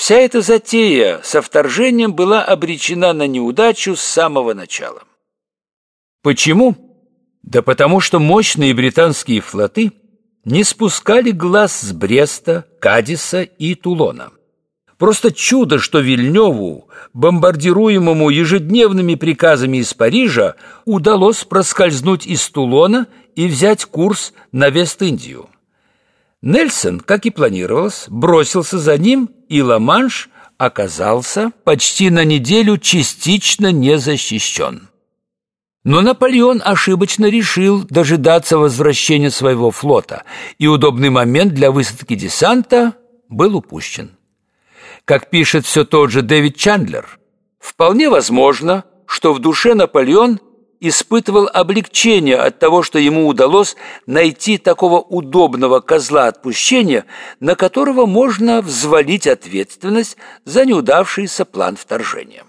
Вся эта затея со вторжением была обречена на неудачу с самого начала. Почему? Да потому что мощные британские флоты не спускали глаз с Бреста, Кадиса и Тулона. Просто чудо, что Вильнёву, бомбардируемому ежедневными приказами из Парижа, удалось проскользнуть из Тулона и взять курс на Вест-Индию. Нельсон, как и планировалось, бросился за ним, и Ла-Манш оказался почти на неделю частично не защищен. Но Наполеон ошибочно решил дожидаться возвращения своего флота, и удобный момент для высадки десанта был упущен. Как пишет все тот же Дэвид Чандлер, вполне возможно, что в душе Наполеон испытывал облегчение от того, что ему удалось найти такого удобного козла отпущения, на которого можно взвалить ответственность за неудавшийся план вторжения.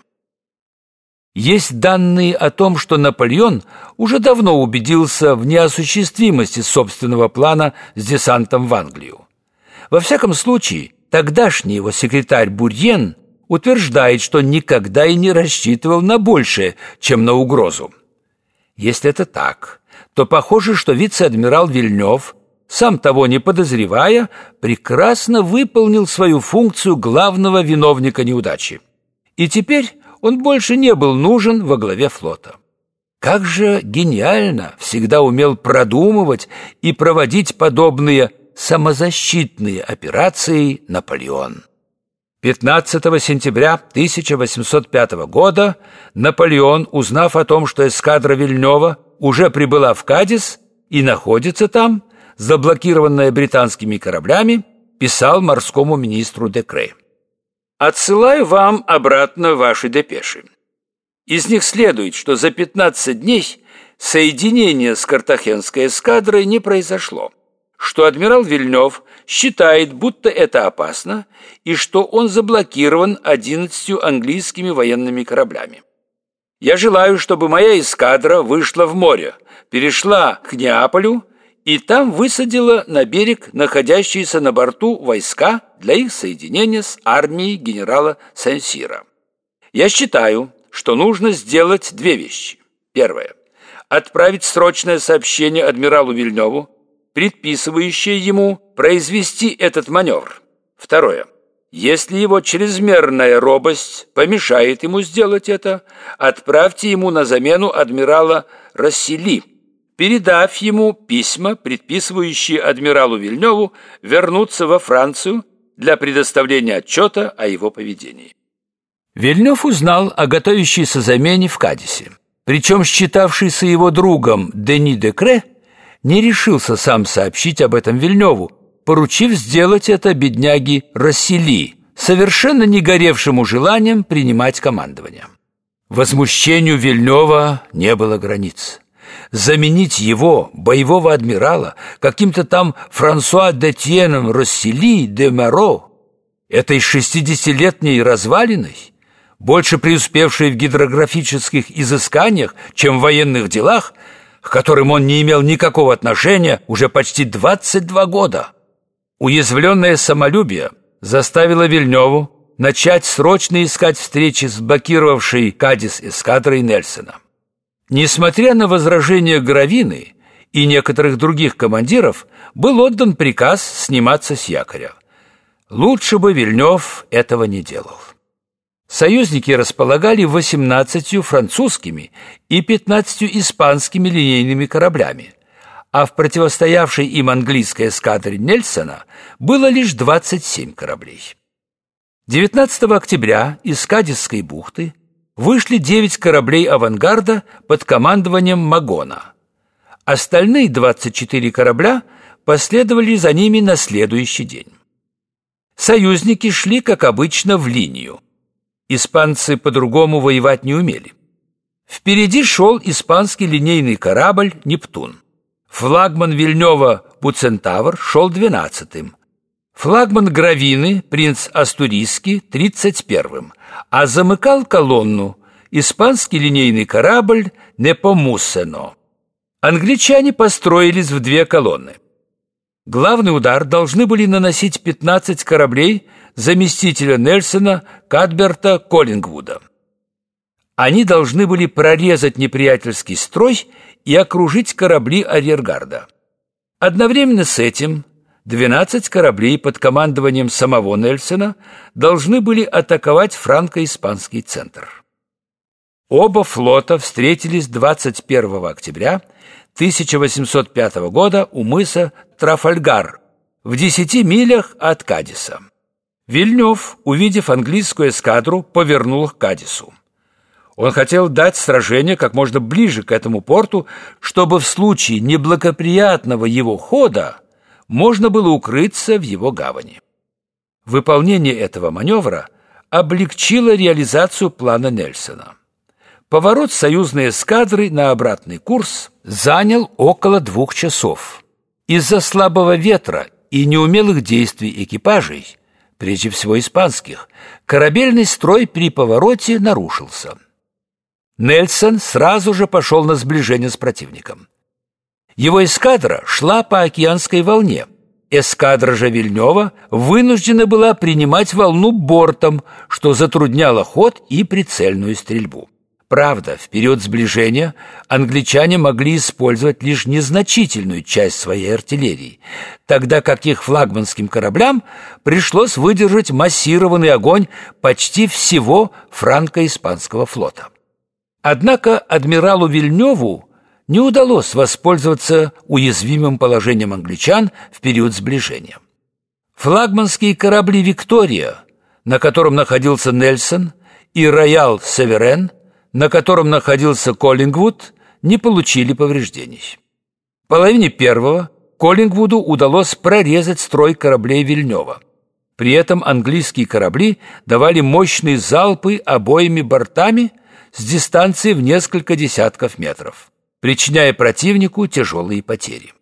Есть данные о том, что Наполеон уже давно убедился в неосуществимости собственного плана с десантом в Англию. Во всяком случае, тогдашний его секретарь Бурьен утверждает, что никогда и не рассчитывал на большее, чем на угрозу. Если это так, то похоже, что вице-адмирал Вильнев, сам того не подозревая, прекрасно выполнил свою функцию главного виновника неудачи. И теперь он больше не был нужен во главе флота. Как же гениально всегда умел продумывать и проводить подобные самозащитные операции Наполеон. 15 сентября 1805 года Наполеон, узнав о том, что эскадра Вильнёва уже прибыла в Кадис и находится там, заблокированная британскими кораблями, писал морскому министру Декре. Отсылаю вам обратно ваши депеши. Из них следует, что за 15 дней соединение с картахенской эскадрой не произошло, что адмирал Вильнев считает, будто это опасно, и что он заблокирован 11 английскими военными кораблями. Я желаю, чтобы моя эскадра вышла в море, перешла к Неаполю и там высадила на берег находящиеся на борту войска для их соединения с армией генерала Сен-Сира. Я считаю, что нужно сделать две вещи. Первое. Отправить срочное сообщение адмиралу Вильневу, предписывающее ему произвести этот маневр. Второе. Если его чрезмерная робость помешает ему сделать это, отправьте ему на замену адмирала Рассели – передав ему письма, предписывающие адмиралу Вильневу вернуться во Францию для предоставления отчета о его поведении. Вильнев узнал о готовящейся замене в Кадисе. Причем считавшийся его другом Дени де Кре не решился сам сообщить об этом Вильневу, поручив сделать это бедняге Рассели, совершенно не горевшему желанием принимать командование. Возмущению Вильнева не было границ заменить его, боевого адмирала, каким-то там Франсуа Детьеном Россели де Меро, этой шестидесятилетней развалиной, больше преуспевшей в гидрографических изысканиях, чем в военных делах, к которым он не имел никакого отношения уже почти 22 года. Уязвленное самолюбие заставило Вильневу начать срочно искать встречи с блокировавшей Кадис эскадрой Нельсона. Несмотря на возражения Гравины и некоторых других командиров, был отдан приказ сниматься с якоря. Лучше бы Вильнев этого не делал. Союзники располагали 18 французскими и 15 испанскими линейными кораблями, а в противостоявшей им английской эскадре Нельсона было лишь 27 кораблей. 19 октября из Кадисской бухты вышли девять кораблей авангарда под командованием Магона. Остальные 24 корабля последовали за ними на следующий день. Союзники шли, как обычно, в линию. Испанцы по-другому воевать не умели. Впереди шел испанский линейный корабль «Нептун». Флагман Вильнева «Буцентавр» шел двенадцатым, Флагман Гравины, принц Астурийский, тридцать первым, а замыкал колонну испанский линейный корабль Непомуссено. Англичане построились в две колонны. Главный удар должны были наносить 15 кораблей заместителя Нельсона Кадберта Коллингвуда. Они должны были прорезать неприятельский строй и окружить корабли арьергарда. Одновременно с этим 12 кораблей под командованием самого Нельсона должны были атаковать франко-испанский центр. Оба флота встретились 21 октября 1805 года у мыса Трафальгар в 10 милях от Кадиса. Вильнев, увидев английскую эскадру, повернул к Кадису. Он хотел дать сражение как можно ближе к этому порту, чтобы в случае неблагоприятного его хода можно было укрыться в его гавани. Выполнение этого маневра облегчило реализацию плана Нельсона. Поворот союзной эскадры на обратный курс занял около двух часов. Из-за слабого ветра и неумелых действий экипажей, прежде всего испанских, корабельный строй при повороте нарушился. Нельсон сразу же пошел на сближение с противником. Его эскадра шла по океанской волне. Эскадра же Вильнева вынуждена была принимать волну бортом, что затрудняло ход и прицельную стрельбу. Правда, в период сближения англичане могли использовать лишь незначительную часть своей артиллерии, тогда как их флагманским кораблям пришлось выдержать массированный огонь почти всего франко-испанского флота. Однако адмиралу Вильневу не удалось воспользоваться уязвимым положением англичан в период сближения. Флагманские корабли «Виктория», на котором находился Нельсон, и «Роял Северен», на котором находился Коллингвуд, не получили повреждений. В половине первого Коллингвуду удалось прорезать строй кораблей Вильнева. При этом английские корабли давали мощные залпы обоими бортами с дистанции в несколько десятков метров причиняя противнику тяжелые потери.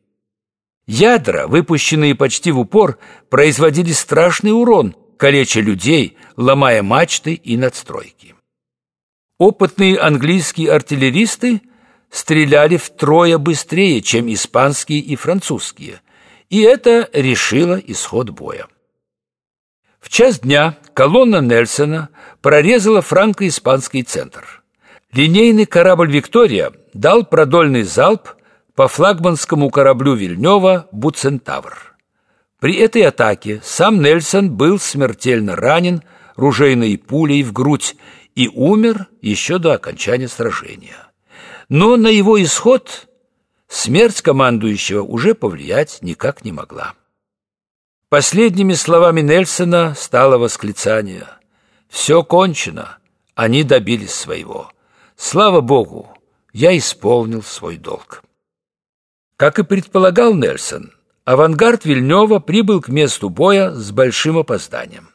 Ядра, выпущенные почти в упор, производили страшный урон, калеча людей, ломая мачты и надстройки. Опытные английские артиллеристы стреляли втрое быстрее, чем испанские и французские, и это решило исход боя. В час дня колонна Нельсона прорезала франко-испанский центр. Линейный корабль «Виктория» дал продольный залп по флагманскому кораблю Вильнева «Буцентавр». При этой атаке сам Нельсон был смертельно ранен ружейной пулей в грудь и умер еще до окончания сражения. Но на его исход смерть командующего уже повлиять никак не могла. Последними словами Нельсона стало восклицание «Все кончено, они добились своего. Слава Богу, я исполнил свой долг. Как и предполагал Нельсон, авангард Вильнева прибыл к месту боя с большим опозданием.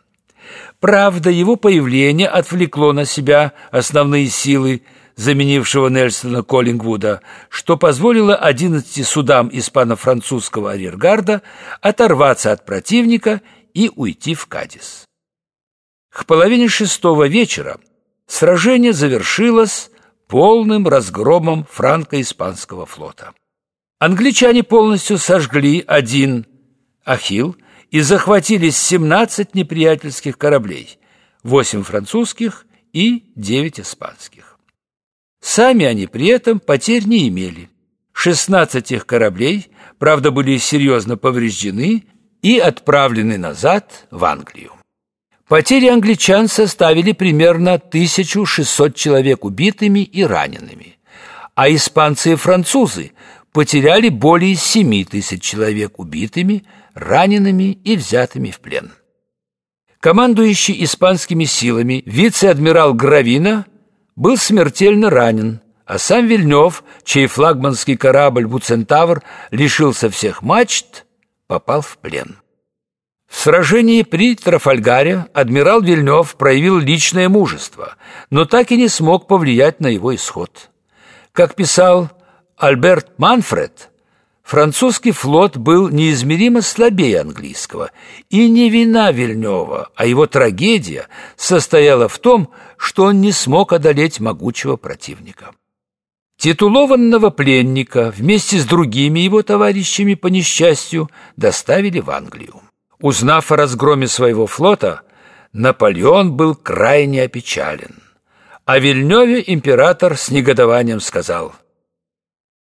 Правда, его появление отвлекло на себя основные силы, заменившего Нельсона Коллингвуда, что позволило 11 судам испано-французского арьергарда оторваться от противника и уйти в Кадис. К половине шестого вечера сражение завершилось полным разгромом франко-испанского флота. Англичане полностью сожгли один Ахилл и захватили 17 неприятельских кораблей, 8 французских и 9 испанских. Сами они при этом потерь не имели. 16 их кораблей, правда, были серьезно повреждены и отправлены назад в Англию. Потери англичан составили примерно 1600 человек убитыми и ранеными, а испанцы и французы потеряли более 7 тысяч человек убитыми, ранеными и взятыми в плен. Командующий испанскими силами вице-адмирал Гравина был смертельно ранен, а сам Вильнев, чей флагманский корабль «Буцентавр» лишился всех мачт, попал в плен. В сражении при Трафальгаре адмирал Вильнев проявил личное мужество, но так и не смог повлиять на его исход. Как писал Альберт Манфред, французский флот был неизмеримо слабее английского, и не вина Вильнева, а его трагедия состояла в том, что он не смог одолеть могучего противника. Титулованного пленника вместе с другими его товарищами по несчастью доставили в Англию. Узнав о разгроме своего флота, Наполеон был крайне опечален. О Вильнёве император с негодованием сказал –